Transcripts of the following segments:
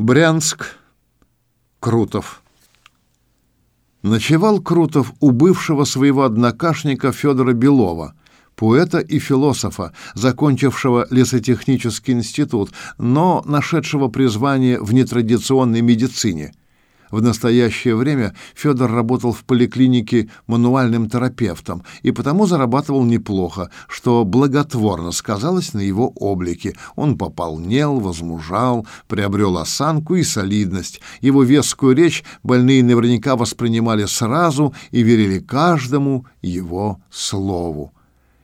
Брянск. Крутов. Ночевал Крутов у бывшего своего однокашника Федора Белова, поэта и философа, закончившего лесотехнический институт, но нашедшего призвание в нетрадиционной медицине – в настоящее время Федор работал в поликлинике мануальным терапевтом и потому зарабатывал неплохо, что благотворно сказалось на его облике. Он пополнел, возмужал, приобрел осанку и солидность. Его вескую речь больные наверняка воспринимали сразу и верили каждому его слову.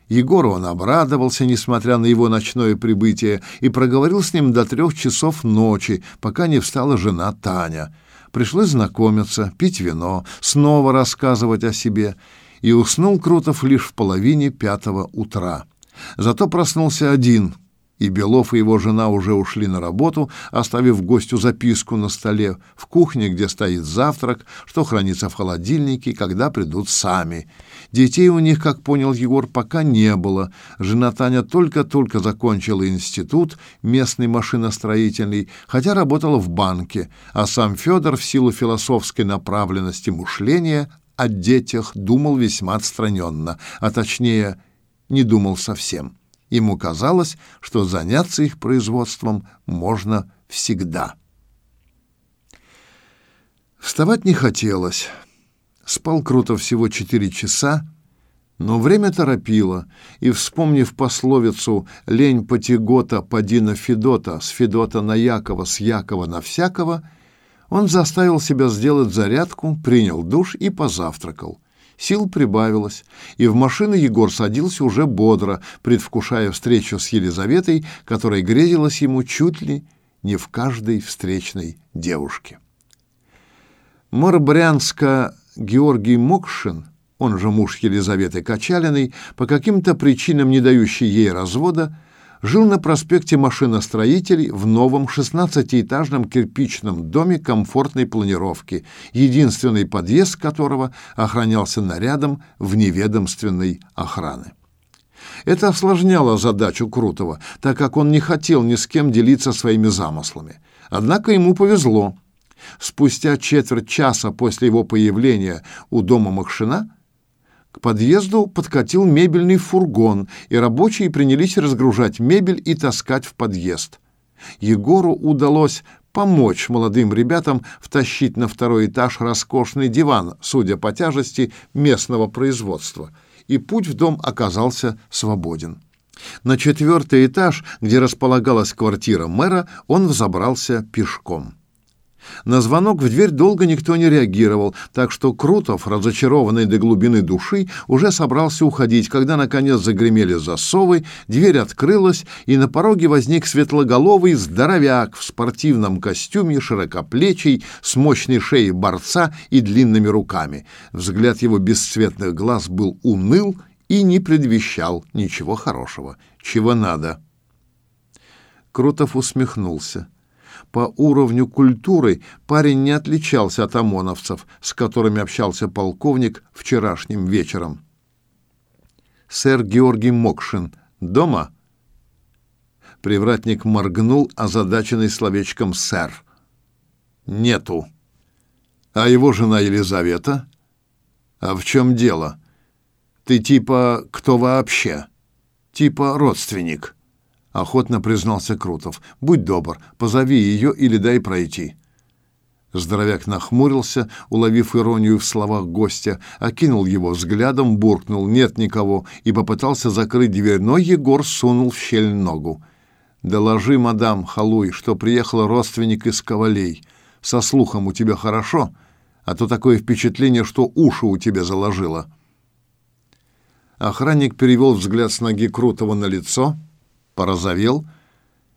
Егору он обрадовался, несмотря на его ночное прибытие, и проговорил с ним до трех часов ночи, пока не встала жена Таня. Пришлось знакомиться, пить вино, снова рассказывать о себе, и уснул Крутов лишь в половине пятого утра. Зато проснулся один, и Белов и его жена уже ушли на работу, оставив гостю записку на столе в кухне, где стоит завтрак, что хранится в холодильнике, когда придут сами — Детей у них, как понял Егор, пока не было. Жена Таня только-только закончила институт местный машиностроительный, хотя работала в банке, а сам Федор в силу философской направленности мышления о детях думал весьма отстраненно, а точнее, не думал совсем. Ему казалось, что заняться их производством можно всегда. Вставать не хотелось. Спал круто всего четыре часа, но время торопило, и, вспомнив пословицу «лень потягота подина Федота, с Федота на Якова, с Якова на всякого», он заставил себя сделать зарядку, принял душ и позавтракал. Сил прибавилось, и в машину Егор садился уже бодро, предвкушая встречу с Елизаветой, которая грезилась ему чуть ли не в каждой встречной девушке. Морбрянска Георгий Мокшин, он же муж Елизаветы Качалиной, по каким-то причинам не дающий ей развода, жил на проспекте Машиностроителей в новом 16-этажном кирпичном доме комфортной планировки, единственный подъезд которого охранялся нарядом вневедомственной охраны. Это осложняло задачу Крутого, так как он не хотел ни с кем делиться своими замыслами. Однако ему повезло. Спустя четверть часа после его появления у дома Махшина к подъезду подкатил мебельный фургон, и рабочие принялись разгружать мебель и таскать в подъезд. Егору удалось помочь молодым ребятам втащить на второй этаж роскошный диван, судя по тяжести местного производства, и путь в дом оказался свободен. На четвертый этаж, где располагалась квартира мэра, он взобрался пешком. На звонок в дверь долго никто не реагировал, так что Крутов, разочарованный до глубины души, уже собрался уходить, когда наконец загремели засовы, дверь открылась, и на пороге возник светлоголовый здоровяк в спортивном костюме, широкоплечий, с мощной шеей борца и длинными руками. Взгляд его бесцветных глаз был уныл и не предвещал ничего хорошего. Чего надо? Крутов усмехнулся. По уровню культуры парень не отличался от ОМОНовцев, с которыми общался полковник вчерашним вечером. «Сэр Георгий Мокшин дома?» Привратник моргнул, озадаченный словечком «сэр». «Нету». «А его жена Елизавета?» «А в чем дело? Ты типа кто вообще?» «Типа родственник» охотно признался Крутов. Будь добр, позови ее или дай пройти. Здоровяк нахмурился, уловив иронию в словах гостя, окинул его взглядом, буркнул «нет никого» и попытался закрыть дверь, но Егор сунул в щель ногу. «Доложи, мадам Халуй, что приехал родственник из Ковалей. Со слухом у тебя хорошо, а то такое впечатление, что уши у тебя заложило». Охранник перевел взгляд с ноги Крутого на лицо — порозовел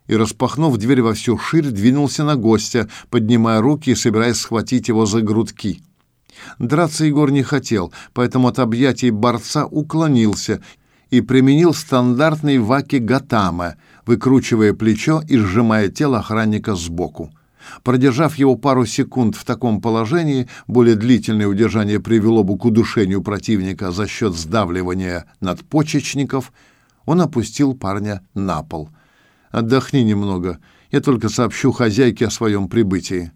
и, распахнув дверь во всю ширь, двинулся на гостя, поднимая руки и собираясь схватить его за грудки. Драться Егор не хотел, поэтому от объятий борца уклонился и применил стандартный ваки-гатамэ, выкручивая плечо и сжимая тело охранника сбоку. Продержав его пару секунд в таком положении, более длительное удержание привело бы к удушению противника за счет сдавливания надпочечников – он опустил парня на пол. «Отдохни немного Я только сообщу хозяйке о своем прибытии.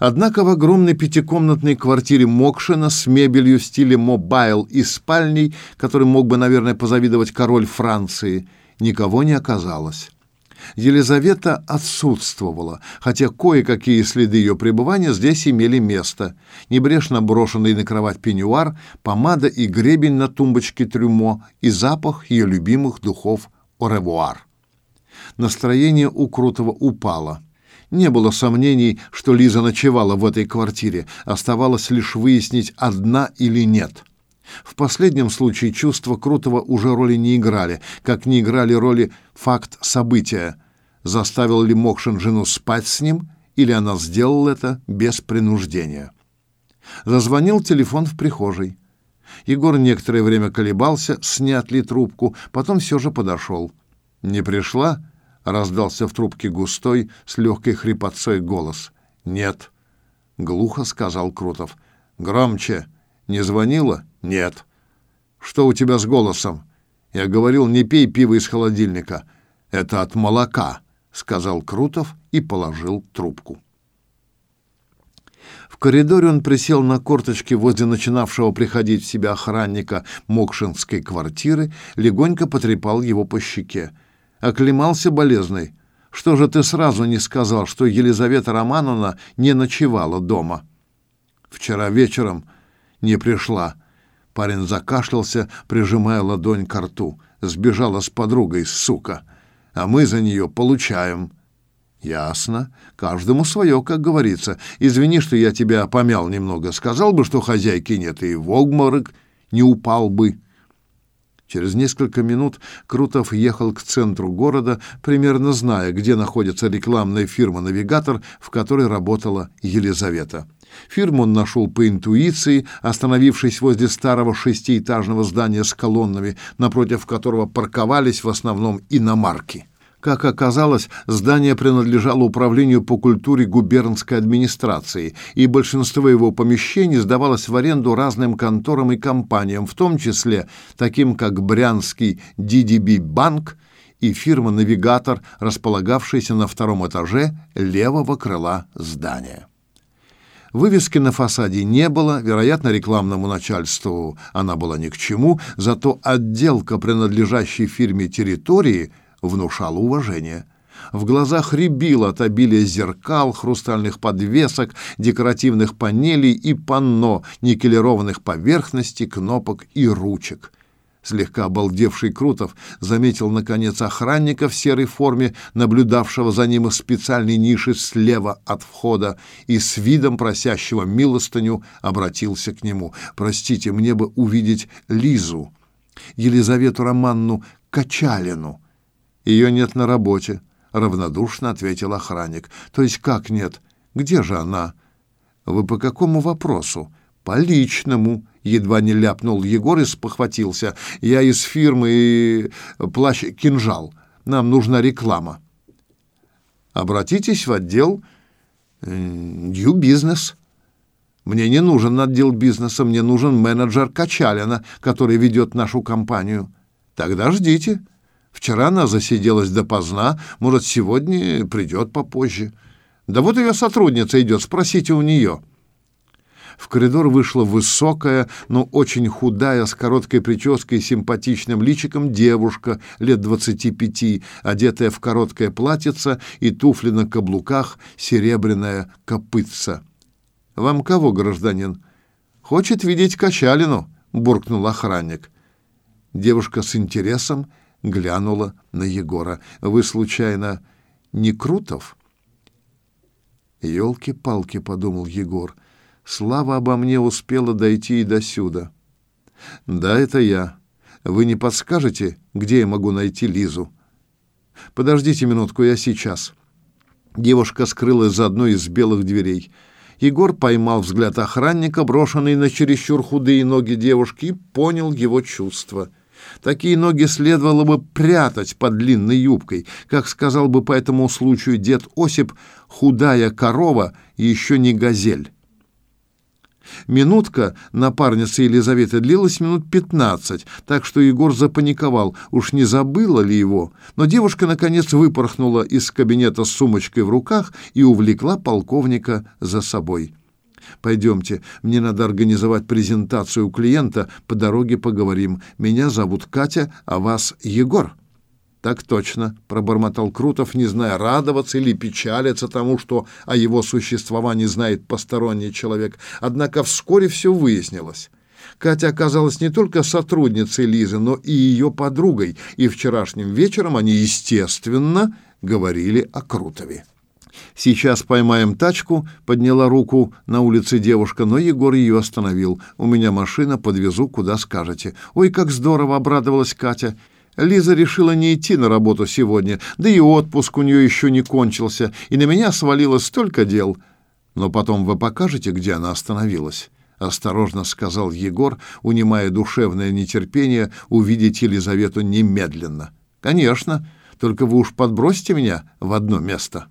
Однако в огромной пятикомнатной квартире Мокшина с мебелью в стиле мобайл и спальней, которым мог бы, наверное, позавидовать король Франции, никого не оказалось. Елизавета отсутствовала, хотя кое-какие следы ее пребывания здесь имели место. Небрежно брошенный на кровать пеньюар, помада и гребень на тумбочке трюмо и запах ее любимых духов «Оревуар». Настроение у Крутого упало. Не было сомнений, что Лиза ночевала в этой квартире. Оставалось лишь выяснить, одна или нет. В последнем случае чувства Крутого уже роли не играли, как не играли роли факт события. Заставил ли Мокшин жену спать с ним, или она сделала это без принуждения. Зазвонил телефон в прихожей. Егор некоторое время колебался, снят ли трубку, потом все же подошел. «Не пришла?» — раздался в трубке густой, с легкой хрипотцой голос. «Нет», — глухо сказал Крутов. «Громче. Не звонила?» «Нет». «Что у тебя с голосом?» «Я говорил, не пей пиво из холодильника. Это от молока», — сказал Крутов и положил трубку. В коридоре он присел на корточки возле начинавшего приходить в себя охранника Мокшинской квартиры, легонько потрепал его по щеке. Оклемался болезный. «Что же ты сразу не сказал, что Елизавета Романовна не ночевала дома?» «Вчера вечером не пришла», Парень закашлялся, прижимая ладонь к рту. Сбежала с подругой, сука. А мы за нее получаем. Ясно. Каждому свое, как говорится. Извини, что я тебя помял немного. Сказал бы, что хозяйки нет, и в обморок не упал бы. Через несколько минут Крутов ехал к центру города, примерно зная, где находится рекламная фирма «Навигатор», в которой работала Елизавета. Фирму он нашел по интуиции, остановившись возле старого шестиэтажного здания с колоннами, напротив которого парковались в основном иномарки. Как оказалось, здание принадлежало управлению по культуре губернской администрации, и большинство его помещений сдавалось в аренду разным конторам и компаниям, в том числе таким как Брянский DDB банк и фирма «Навигатор», располагавшаяся на втором этаже левого крыла здания. Вывески на фасаде не было, вероятно, рекламному начальству она была ни к чему, зато отделка, принадлежащей фирме территории, внушала уважение. В глазах рябило от обилия зеркал, хрустальных подвесок, декоративных панелей и панно, никелированных поверхностей, кнопок и ручек. Слегка обалдевший Крутов заметил, наконец, охранника в серой форме, наблюдавшего за ним из специальной ниши слева от входа, и с видом просящего милостыню обратился к нему. «Простите, мне бы увидеть Лизу, Елизавету Романну Качалину». «Ее нет на работе», — равнодушно ответил охранник. «То есть как нет? Где же она?» «Вы по какому вопросу?» «По личному», едва не ляпнул Егор и спохватился. Я из фирмы плащ «Кинжал». Нам нужна реклама. Обратитесь в отдел «Нью Бизнес». Мне не нужен отдел бизнеса, мне нужен менеджер Качалина, который ведет нашу компанию. Тогда ждите. Вчера она засиделась допоздна, может, сегодня придет попозже. Да вот ее сотрудница идет, спросите у нее. В коридор вышла высокая, но очень худая, с короткой прической и симпатичным личиком девушка лет двадцати пяти, одетая в короткое платьице и туфли на каблуках, серебряная копытца. «Вам кого, гражданин?» «Хочет видеть Качалину», — буркнул охранник. Девушка с интересом глянула на Егора. «Вы, случайно, не Крутов?» «Елки-палки», — подумал Егор. Слава обо мне успела дойти и до сюда. Да, это я. Вы не подскажете, где я могу найти Лизу? Подождите минутку, я сейчас. Девушка скрылась за одной из белых дверей. Егор поймал взгляд охранника, брошенный на чересчур худые ноги девушки, и понял его чувства. Такие ноги следовало бы прятать под длинной юбкой. Как сказал бы по этому случаю дед Осип, худая корова и еще не газель. Минутка напарницы Елизаветы длилась минут пятнадцать, так что Егор запаниковал, уж не забыла ли его. Но девушка, наконец, выпорхнула из кабинета с сумочкой в руках и увлекла полковника за собой. «Пойдемте, мне надо организовать презентацию у клиента, по дороге поговорим. Меня зовут Катя, а вас Егор». Так точно, пробормотал Крутов, не зная, радоваться или печалиться тому, что о его существовании знает посторонний человек. Однако вскоре все выяснилось. Катя оказалась не только сотрудницей Лизы, но и ее подругой, и вчерашним вечером они, естественно, говорили о Крутове. «Сейчас поймаем тачку», — подняла руку на улице девушка, но Егор ее остановил. «У меня машина, подвезу, куда скажете». «Ой, как здорово!» — обрадовалась Катя. Лиза решила не идти на работу сегодня, да и отпуск у нее еще не кончился, и на меня свалилось столько дел. Но потом вы покажете, где она остановилась?» — осторожно сказал Егор, унимая душевное нетерпение увидеть Елизавету немедленно. «Конечно, только вы уж подбросьте меня в одно место».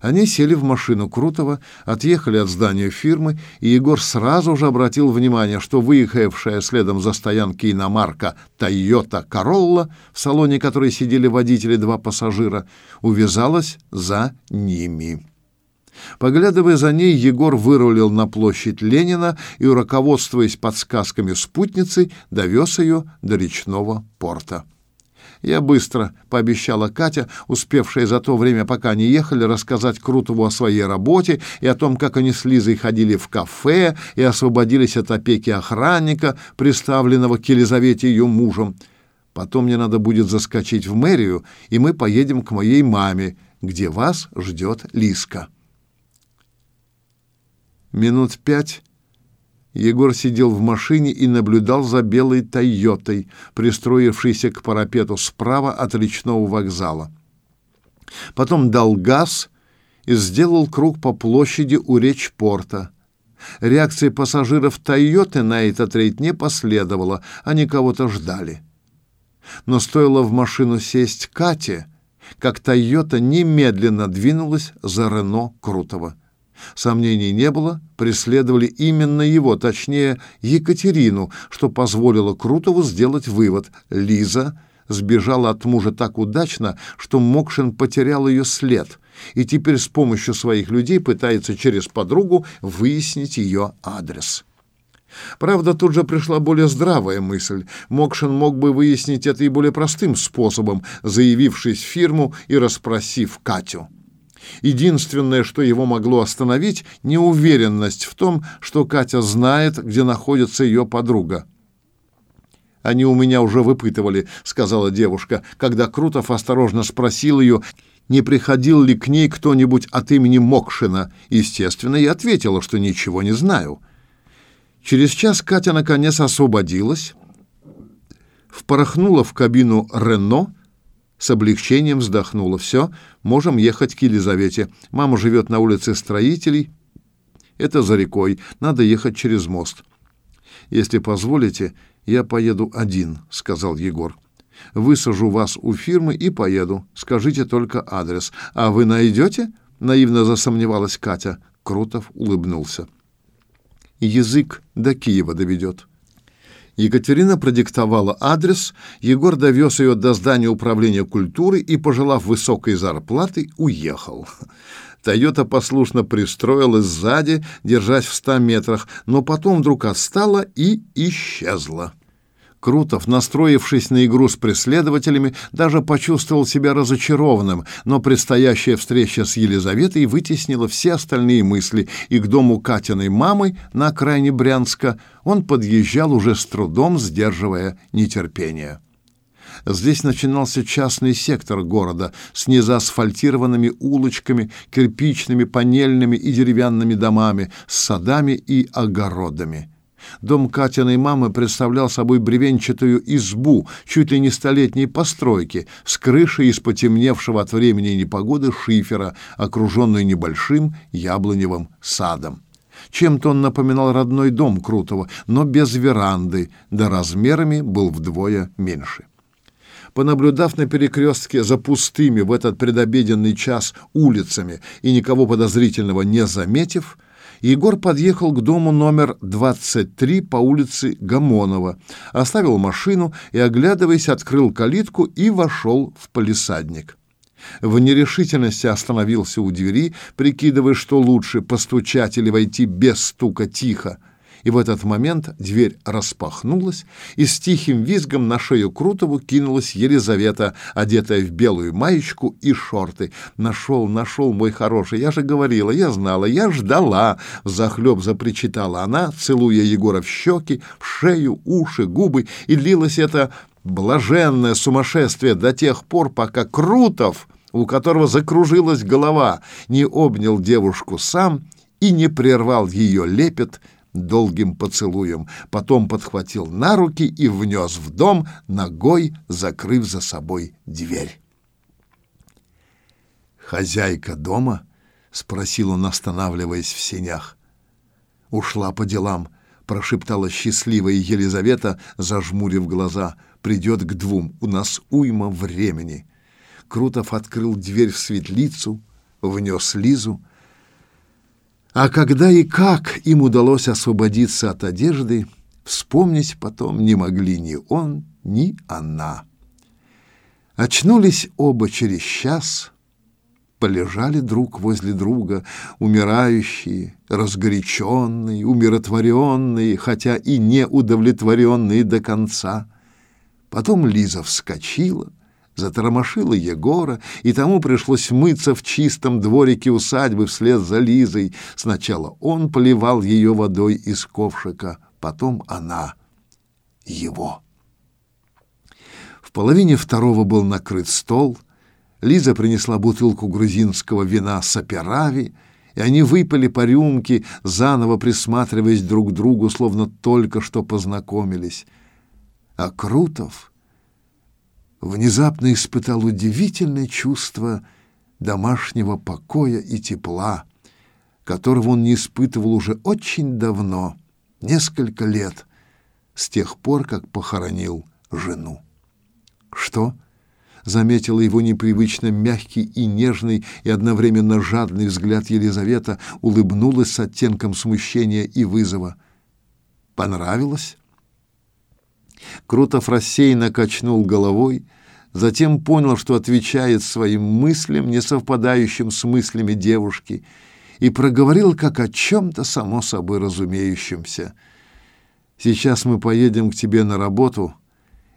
Они сели в машину Крутого, отъехали от здания фирмы, и Егор сразу же обратил внимание, что выехавшая следом за стоянки иномарка Toyota Corolla, в салоне которой сидели водители два пассажира, увязалась за ними. Поглядывая за ней, Егор вырулил на площадь Ленина и, руководствуясь подсказками спутницы, довез ее до речного порта. «Я быстро», — пообещала Катя, успевшая за то время, пока они ехали, рассказать Крутову о своей работе и о том, как они с Лизой ходили в кафе и освободились от опеки охранника, приставленного к Елизавете ее мужем. «Потом мне надо будет заскочить в мэрию, и мы поедем к моей маме, где вас ждет Лиска». Минут пять Егор сидел в машине и наблюдал за белой «Тойотой», пристроившейся к парапету справа от речного вокзала. Потом дал газ и сделал круг по площади у речпорта. Реакции пассажиров «Тойоты» на этот рейд не последовало, они кого-то ждали. Но стоило в машину сесть Кате, как «Тойота» немедленно двинулась за Рено Крутого. Сомнений не было, преследовали именно его, точнее, Екатерину, что позволило Крутову сделать вывод. Лиза сбежала от мужа так удачно, что Мокшин потерял ее след и теперь с помощью своих людей пытается через подругу выяснить ее адрес. Правда, тут же пришла более здравая мысль. Мокшин мог бы выяснить это и более простым способом, заявившись в фирму и расспросив Катю. Единственное, что его могло остановить, неуверенность в том, что Катя знает, где находится ее подруга. «Они у меня уже выпытывали», — сказала девушка, когда Крутов осторожно спросил ее, не приходил ли к ней кто-нибудь от имени Мокшина. Естественно, я ответила, что ничего не знаю. Через час Катя наконец освободилась, впорхнула в кабину «Рено», с облегчением вздохнула. «Все, можем ехать к Елизавете. Мама живет на улице строителей. Это за рекой. Надо ехать через мост». «Если позволите, я поеду один», — сказал Егор. «Высажу вас у фирмы и поеду. Скажите только адрес. А вы найдете?» — наивно засомневалась Катя. Крутов улыбнулся. «Язык до Киева доведет». Екатерина продиктовала адрес, Егор довез ее до здания управления культуры и, пожелав высокой зарплаты, уехал. Тойота послушно пристроилась сзади, держась в ста метрах, но потом вдруг отстала и исчезла. Крутов, настроившись на игру с преследователями, даже почувствовал себя разочарованным, но предстоящая встреча с Елизаветой вытеснила все остальные мысли, и к дому Катиной мамы на окраине Брянска он подъезжал уже с трудом, сдерживая нетерпение. Здесь начинался частный сектор города с незаасфальтированными улочками, кирпичными, панельными и деревянными домами, с садами и огородами. Дом Катиной мамы представлял собой бревенчатую избу, чуть ли не столетней постройки, с крышей из потемневшего от времени и непогоды шифера, окруженной небольшим яблоневым садом. Чем-то он напоминал родной дом Крутого, но без веранды, да размерами был вдвое меньше. Понаблюдав на перекрестке за пустыми в этот предобеденный час улицами и никого подозрительного не заметив, Егор подъехал к дому номер 23 по улице Гамонова, оставил машину и, оглядываясь, открыл калитку и вошел в палисадник. В нерешительности остановился у двери, прикидывая, что лучше постучать или войти без стука тихо и в этот момент дверь распахнулась, и с тихим визгом на шею Крутову кинулась Елизавета, одетая в белую маечку и шорты. «Нашел, нашел, мой хороший, я же говорила, я знала, я ждала!» Захлеб запричитала она, целуя Егора в щеки, в шею, уши, губы, и длилось это блаженное сумасшествие до тех пор, пока Крутов, у которого закружилась голова, не обнял девушку сам и не прервал ее лепет, долгим поцелуем, потом подхватил на руки и внес в дом, ногой закрыв за собой дверь. «Хозяйка дома?» — спросил он, останавливаясь в сенях. «Ушла по делам», — прошептала счастливая Елизавета, зажмурив глаза. «Придет к двум, у нас уйма времени». Крутов открыл дверь в светлицу, внес Лизу, а когда и как им удалось освободиться от одежды, вспомнить потом не могли ни он, ни она. Очнулись оба через час, полежали друг возле друга, умирающие, разгоряченные, умиротворенные, хотя и не удовлетворенные до конца. Потом Лиза вскочила, затормошила Егора, и тому пришлось мыться в чистом дворике усадьбы вслед за Лизой. Сначала он поливал ее водой из ковшика, потом она его. В половине второго был накрыт стол. Лиза принесла бутылку грузинского вина саперави, и они выпили по рюмке, заново присматриваясь друг к другу, словно только что познакомились. А Крутов внезапно испытал удивительное чувство домашнего покоя и тепла, которого он не испытывал уже очень давно, несколько лет, с тех пор, как похоронил жену. «Что?» — заметила его непривычно мягкий и нежный и одновременно жадный взгляд Елизавета, улыбнулась с оттенком смущения и вызова. «Понравилось?» Крутов рассеянно качнул головой, затем понял, что отвечает своим мыслям, не совпадающим с мыслями девушки, и проговорил как о чем-то само собой разумеющемся. «Сейчас мы поедем к тебе на работу,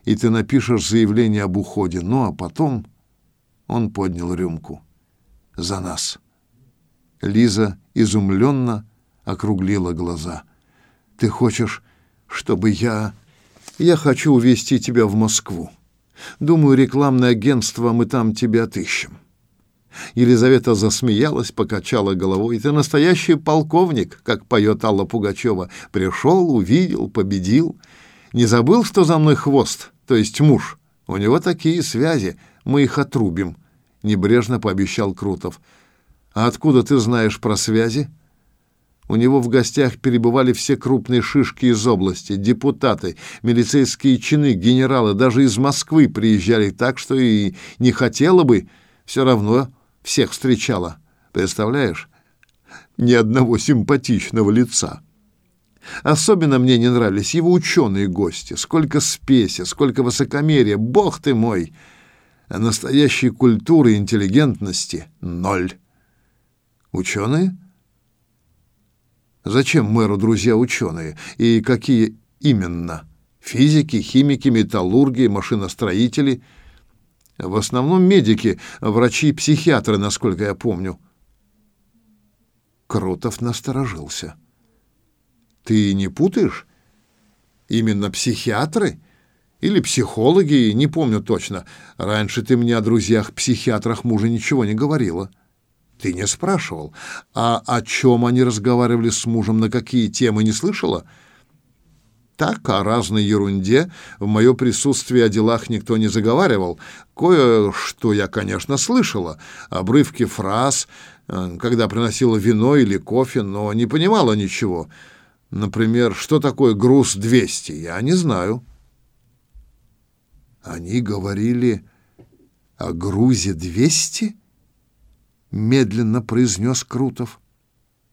и ты напишешь заявление об уходе. Ну, а потом...» Он поднял рюмку. «За нас». Лиза изумленно округлила глаза. «Ты хочешь, чтобы я...» Я хочу увезти тебя в Москву. Думаю, рекламное агентство мы там тебя отыщем». Елизавета засмеялась, покачала головой. «Ты настоящий полковник, как поет Алла Пугачева. Пришел, увидел, победил. Не забыл, что за мной хвост, то есть муж? У него такие связи, мы их отрубим», — небрежно пообещал Крутов. «А откуда ты знаешь про связи?» У него в гостях перебывали все крупные шишки из области, депутаты, милицейские чины, генералы, даже из Москвы приезжали так, что и не хотела бы, все равно всех встречала. Представляешь? Ни одного симпатичного лица. Особенно мне не нравились его ученые гости. Сколько спеси, сколько высокомерия. Бог ты мой! А настоящей культуры интеллигентности — ноль. Ученые? Зачем мэру друзья-ученые? И какие именно? Физики, химики, металлурги, машиностроители? В основном медики, врачи и психиатры, насколько я помню. Крутов насторожился. Ты не путаешь? Именно психиатры? Или психологи, не помню точно. Раньше ты мне о друзьях-психиатрах мужа ничего не говорила. — ты не спрашивал. А о чем они разговаривали с мужем, на какие темы, не слышала? Так, о разной ерунде. В мое присутствие о делах никто не заговаривал. Кое-что я, конечно, слышала. Обрывки фраз, э, когда приносила вино или кофе, но не понимала ничего. Например, что такое груз 200? Я не знаю. Они говорили о грузе 200? Медленно произнес Крутов.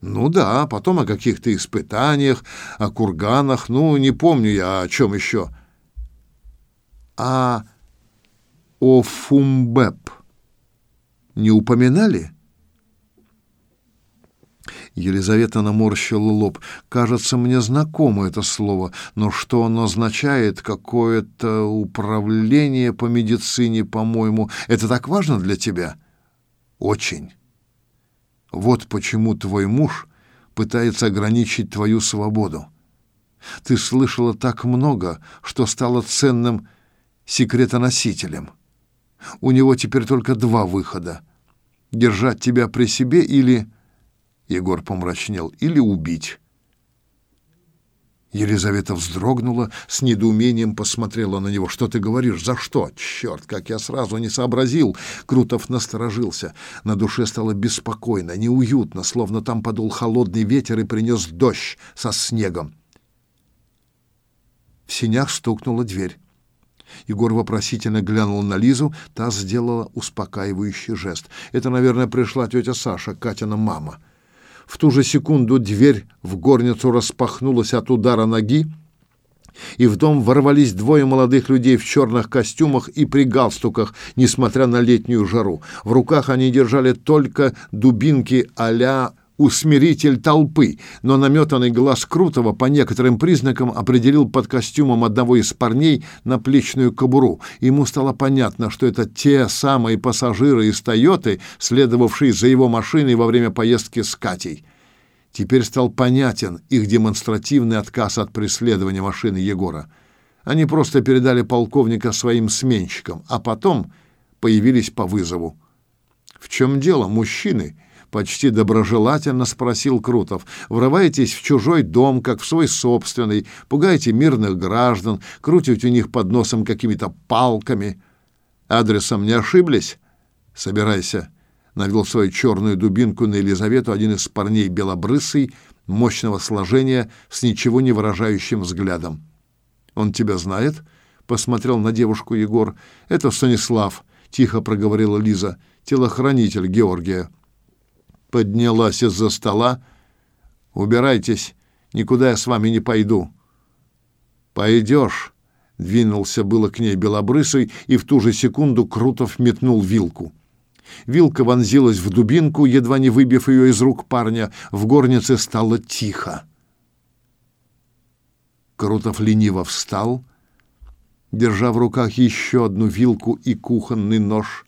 Ну да, потом о каких-то испытаниях, о курганах, ну, не помню я о чем еще. А о Фумбеп не упоминали? Елизавета наморщила лоб. Кажется, мне знакомо это слово, но что оно означает? Какое-то управление по медицине, по-моему. Это так важно для тебя? Очень. Вот почему твой муж пытается ограничить твою свободу. Ты слышала так много, что стала ценным секретоносителем. У него теперь только два выхода: держать тебя при себе или Егор помрачнел или убить. Елизавета вздрогнула, с недоумением посмотрела на него. «Что ты говоришь? За что? Черт, как я сразу не сообразил!» Крутов насторожился. На душе стало беспокойно, неуютно, словно там подул холодный ветер и принес дождь со снегом. В синях стукнула дверь. Егор вопросительно глянул на Лизу, та сделала успокаивающий жест. «Это, наверное, пришла тетя Саша, Катина мама». В ту же секунду дверь в горницу распахнулась от удара ноги, и в дом ворвались двое молодых людей в черных костюмах и при галстуках, несмотря на летнюю жару. В руках они держали только дубинки а-ля усмиритель толпы, но наметанный глаз Крутого по некоторым признакам определил под костюмом одного из парней наплечную кобуру. Ему стало понятно, что это те самые пассажиры из «Тойоты», следовавшие за его машиной во время поездки с Катей. Теперь стал понятен их демонстративный отказ от преследования машины Егора. Они просто передали полковника своим сменщикам, а потом появились по вызову. «В чем дело, мужчины?» Почти доброжелательно спросил Крутов. Врываетесь в чужой дом, как в свой собственный, пугаете мирных граждан, крутите у них под носом какими-то палками. Адресом не ошиблись? Собирайся. Навел свою черную дубинку на Елизавету один из парней белобрысый, мощного сложения, с ничего не выражающим взглядом. Он тебя знает? Посмотрел на девушку Егор. Это Станислав, тихо проговорила Лиза, телохранитель Георгия поднялась из-за стола. «Убирайтесь, никуда я с вами не пойду». «Пойдешь», — двинулся было к ней белобрысый, и в ту же секунду Крутов метнул вилку. Вилка вонзилась в дубинку, едва не выбив ее из рук парня. В горнице стало тихо. Крутов лениво встал, держа в руках еще одну вилку и кухонный нож,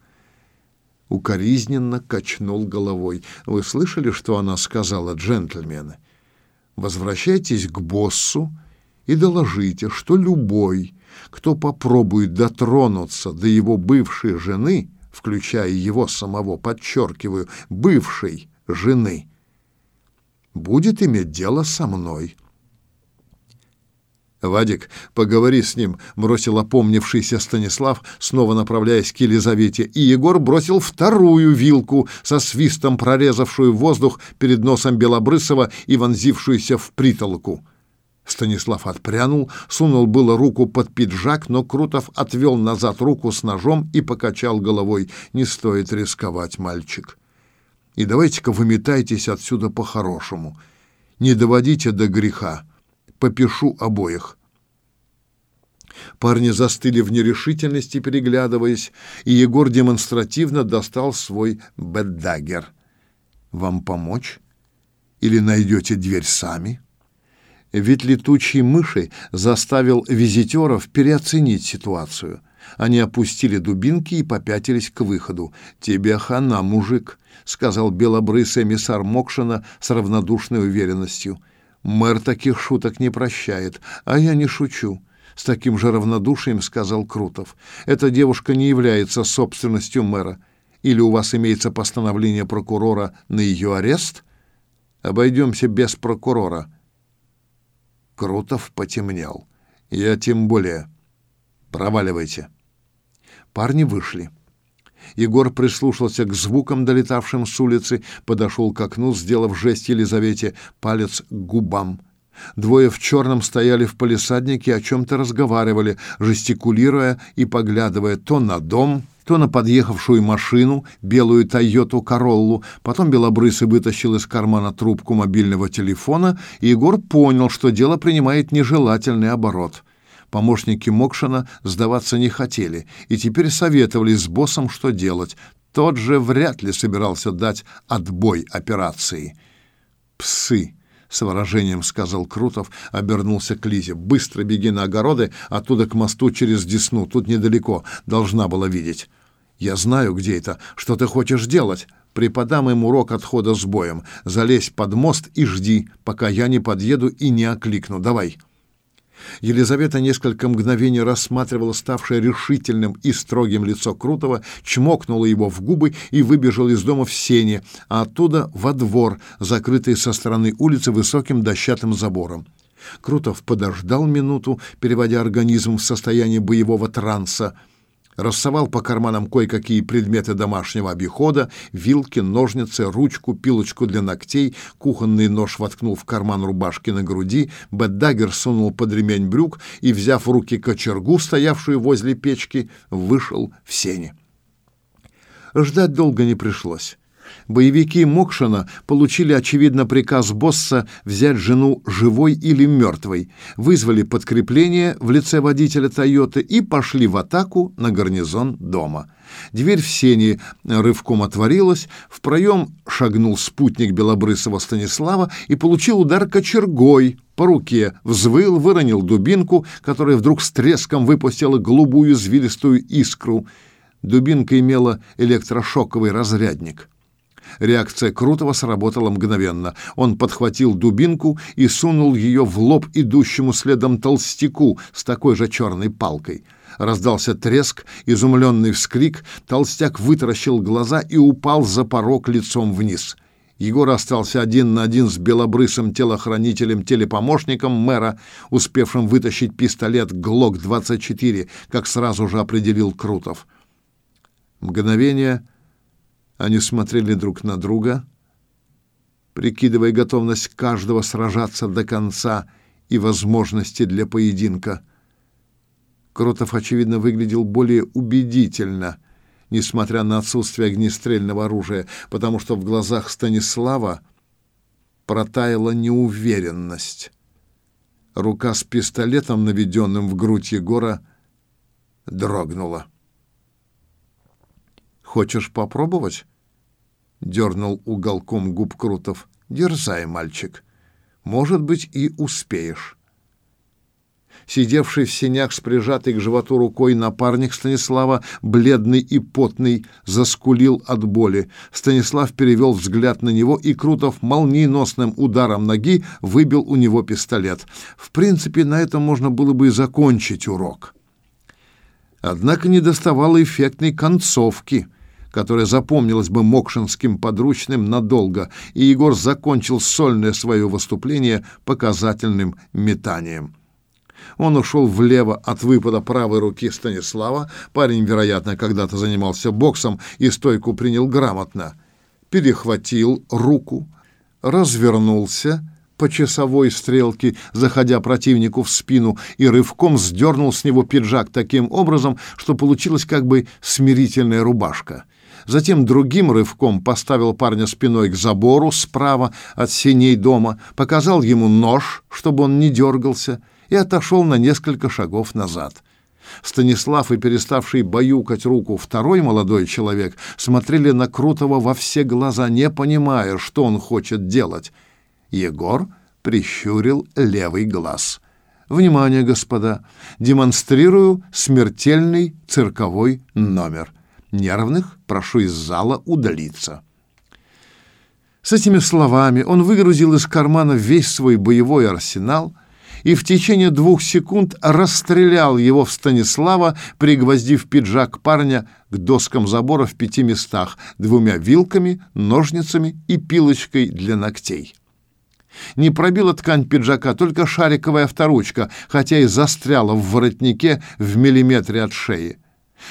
укоризненно качнул головой. Вы слышали, что она сказала, джентльмены? Возвращайтесь к боссу и доложите, что любой, кто попробует дотронуться до его бывшей жены, включая его самого, подчеркиваю, бывшей жены, будет иметь дело со мной. «Вадик, поговори с ним», — бросил опомнившийся Станислав, снова направляясь к Елизавете, и Егор бросил вторую вилку, со свистом прорезавшую воздух перед носом Белобрысова и вонзившуюся в притолоку. Станислав отпрянул, сунул было руку под пиджак, но Крутов отвел назад руку с ножом и покачал головой. «Не стоит рисковать, мальчик. И давайте-ка выметайтесь отсюда по-хорошему. Не доводите до греха» попишу обоих. Парни застыли в нерешительности, переглядываясь, и Егор демонстративно достал свой бэддагер. «Вам помочь? Или найдете дверь сами?» Вид летучей мыши заставил визитеров переоценить ситуацию. Они опустили дубинки и попятились к выходу. «Тебе хана, мужик», — сказал белобрысый эмиссар Мокшина с равнодушной уверенностью. Мэр таких шуток не прощает, а я не шучу. С таким же равнодушием сказал Крутов. Эта девушка не является собственностью мэра. Или у вас имеется постановление прокурора на ее арест? Обойдемся без прокурора. Крутов потемнел. Я тем более. Проваливайте. Парни вышли. Егор прислушался к звукам, долетавшим с улицы, подошел к окну, сделав жест Елизавете палец к губам. Двое в черном стояли в палисаднике, о чем-то разговаривали, жестикулируя и поглядывая то на дом, то на подъехавшую машину, белую Тойоту Короллу. Потом Белобрысый вытащил из кармана трубку мобильного телефона, и Егор понял, что дело принимает нежелательный оборот. Помощники Мокшина сдаваться не хотели и теперь советовались с боссом, что делать. Тот же вряд ли собирался дать отбой операции. «Псы!» — с выражением сказал Крутов, обернулся к Лизе. «Быстро беги на огороды, оттуда к мосту через Десну. Тут недалеко. Должна была видеть». «Я знаю, где это. Что ты хочешь делать?» «Преподам им урок отхода с боем. Залезь под мост и жди, пока я не подъеду и не окликну. Давай». Елизавета несколько мгновений рассматривала ставшее решительным и строгим лицо Крутого, чмокнула его в губы и выбежала из дома в сени, а оттуда во двор, закрытый со стороны улицы высоким дощатым забором. Крутов подождал минуту, переводя организм в состояние боевого транса, рассовал по карманам кое-какие предметы домашнего обихода, вилки, ножницы, ручку, пилочку для ногтей, кухонный нож воткнул в карман рубашки на груди, бэддагер сунул под ремень брюк и, взяв в руки кочергу, стоявшую возле печки, вышел в сени. Ждать долго не пришлось. Боевики Мокшина получили, очевидно, приказ босса взять жену живой или мертвой, вызвали подкрепление в лице водителя «Тойоты» и пошли в атаку на гарнизон дома. Дверь в сене рывком отворилась, в проем шагнул спутник Белобрысова Станислава и получил удар кочергой по руке, взвыл, выронил дубинку, которая вдруг с треском выпустила голубую извилистую искру. Дубинка имела электрошоковый разрядник. Реакция Крутого сработала мгновенно. Он подхватил дубинку и сунул ее в лоб идущему следом толстяку с такой же черной палкой. Раздался треск, изумленный вскрик, толстяк вытаращил глаза и упал за порог лицом вниз. Егор остался один на один с белобрысым телохранителем-телепомощником мэра, успевшим вытащить пистолет ГЛОК-24, как сразу же определил Крутов. Мгновение — они смотрели друг на друга, прикидывая готовность каждого сражаться до конца и возможности для поединка. Крутов, очевидно, выглядел более убедительно, несмотря на отсутствие огнестрельного оружия, потому что в глазах Станислава протаяла неуверенность. Рука с пистолетом, наведенным в грудь Егора, дрогнула. «Хочешь попробовать?» — дернул уголком губ Крутов. «Дерзай, мальчик. Может быть, и успеешь». Сидевший в сенях с прижатой к животу рукой напарник Станислава, бледный и потный, заскулил от боли. Станислав перевел взгляд на него, и Крутов молниеносным ударом ноги выбил у него пистолет. В принципе, на этом можно было бы и закончить урок. Однако не доставало эффектной концовки — которая запомнилась бы мокшинским подручным надолго, и Егор закончил сольное свое выступление показательным метанием. Он ушел влево от выпада правой руки Станислава. Парень, вероятно, когда-то занимался боксом и стойку принял грамотно. Перехватил руку, развернулся по часовой стрелке, заходя противнику в спину, и рывком сдернул с него пиджак таким образом, что получилась как бы смирительная рубашка затем другим рывком поставил парня спиной к забору справа от синей дома, показал ему нож, чтобы он не дергался, и отошел на несколько шагов назад. Станислав и переставший баюкать руку второй молодой человек смотрели на Крутого во все глаза, не понимая, что он хочет делать. Егор прищурил левый глаз. «Внимание, господа! Демонстрирую смертельный цирковой номер». Нервных прошу из зала удалиться. С этими словами он выгрузил из кармана весь свой боевой арсенал и в течение двух секунд расстрелял его в Станислава, пригвоздив пиджак парня к доскам забора в пяти местах двумя вилками, ножницами и пилочкой для ногтей. Не пробила ткань пиджака только шариковая авторучка, хотя и застряла в воротнике в миллиметре от шеи.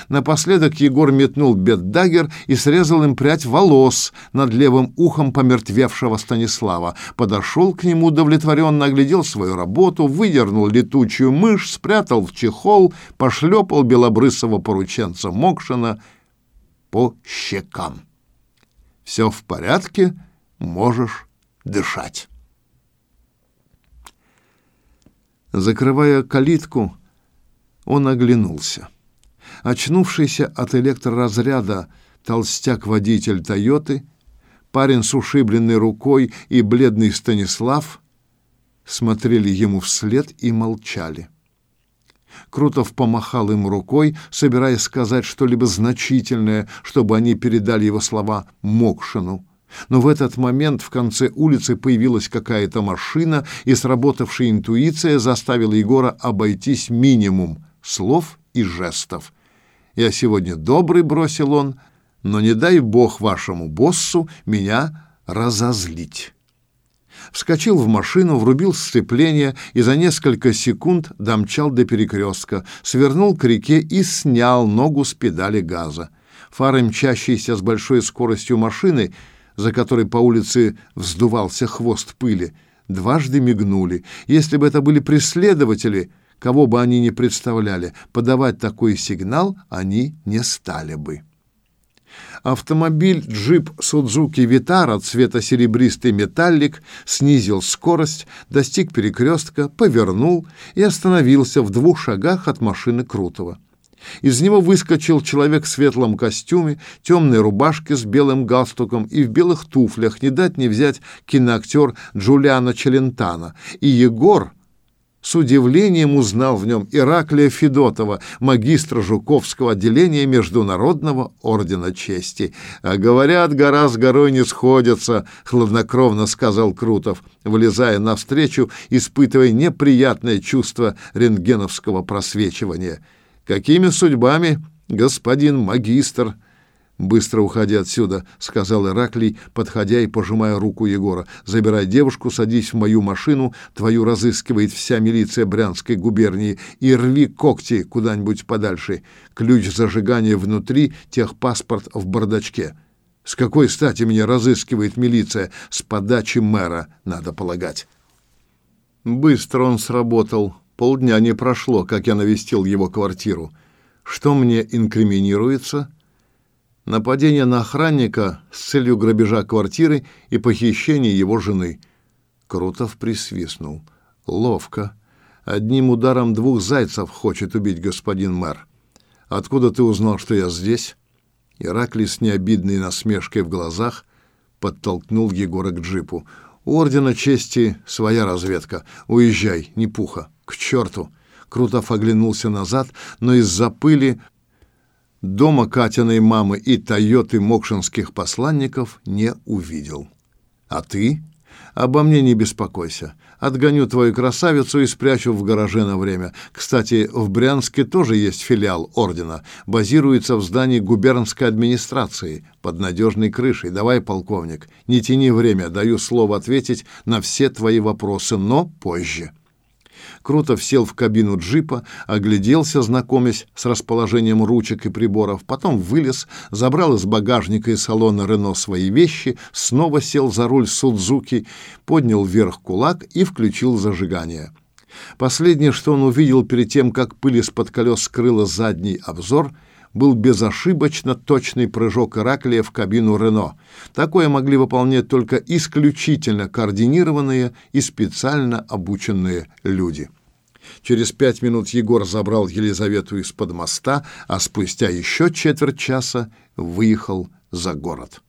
Напоследок Егор метнул беддагер и срезал им прядь волос над левым ухом помертвевшего Станислава. Подошел к нему, удовлетворенно оглядел свою работу, выдернул летучую мышь, спрятал в чехол, пошлепал белобрысого порученца Мокшина по щекам. «Все в порядке, можешь дышать». Закрывая калитку, он оглянулся. Очнувшийся от электроразряда толстяк-водитель «Тойоты», парень с ушибленной рукой и бледный Станислав смотрели ему вслед и молчали. Крутов помахал им рукой, собираясь сказать что-либо значительное, чтобы они передали его слова Мокшину. Но в этот момент в конце улицы появилась какая-то машина, и сработавшая интуиция заставила Егора обойтись минимум слов и жестов. «Я сегодня добрый», — бросил он, — «но не дай бог вашему боссу меня разозлить» вскочил в машину, врубил сцепление и за несколько секунд домчал до перекрестка, свернул к реке и снял ногу с педали газа. Фары, мчащиеся с большой скоростью машины, за которой по улице вздувался хвост пыли, дважды мигнули. Если бы это были преследователи, кого бы они ни представляли, подавать такой сигнал они не стали бы. Автомобиль джип Судзуки Витара цвета серебристый металлик снизил скорость, достиг перекрестка, повернул и остановился в двух шагах от машины Крутого. Из него выскочил человек в светлом костюме, темной рубашке с белым галстуком и в белых туфлях, не дать не взять киноактер Джулиана Челентана. И Егор, с удивлением узнал в нем Ираклия Федотова, магистра Жуковского отделения Международного ордена чести. «А говорят, гора с горой не сходятся», — хладнокровно сказал Крутов, вылезая навстречу, испытывая неприятное чувство рентгеновского просвечивания. «Какими судьбами, господин магистр?» «Быстро уходи отсюда», — сказал Ираклий, подходя и пожимая руку Егора. «Забирай девушку, садись в мою машину, твою разыскивает вся милиция Брянской губернии, и рви когти куда-нибудь подальше. Ключ зажигания внутри, техпаспорт в бардачке». «С какой стати меня разыскивает милиция? С подачи мэра, надо полагать». Быстро он сработал. Полдня не прошло, как я навестил его квартиру. Что мне инкриминируется?» Нападение на охранника с целью грабежа квартиры и похищения его жены. Крутов присвистнул. Ловко. Одним ударом двух зайцев хочет убить господин мэр. Откуда ты узнал, что я здесь? Ираклий с необидной насмешкой в глазах подтолкнул Егора к джипу. У Ордена Чести своя разведка. Уезжай, не пуха. К черту! Крутов оглянулся назад, но из-за пыли дома Катиной мамы и Тойоты мокшинских посланников не увидел. А ты? Обо мне не беспокойся. Отгоню твою красавицу и спрячу в гараже на время. Кстати, в Брянске тоже есть филиал ордена. Базируется в здании губернской администрации под надежной крышей. Давай, полковник, не тяни время, даю слово ответить на все твои вопросы, но позже. Крутов сел в кабину джипа, огляделся, знакомясь с расположением ручек и приборов, потом вылез, забрал из багажника и салона Рено свои вещи, снова сел за руль Судзуки, поднял вверх кулак и включил зажигание. Последнее, что он увидел перед тем, как пыль из-под колес скрыла задний обзор — был безошибочно точный прыжок Ираклия в кабину Рено. Такое могли выполнять только исключительно координированные и специально обученные люди. Через пять минут Егор забрал Елизавету из-под моста, а спустя еще четверть часа выехал за город.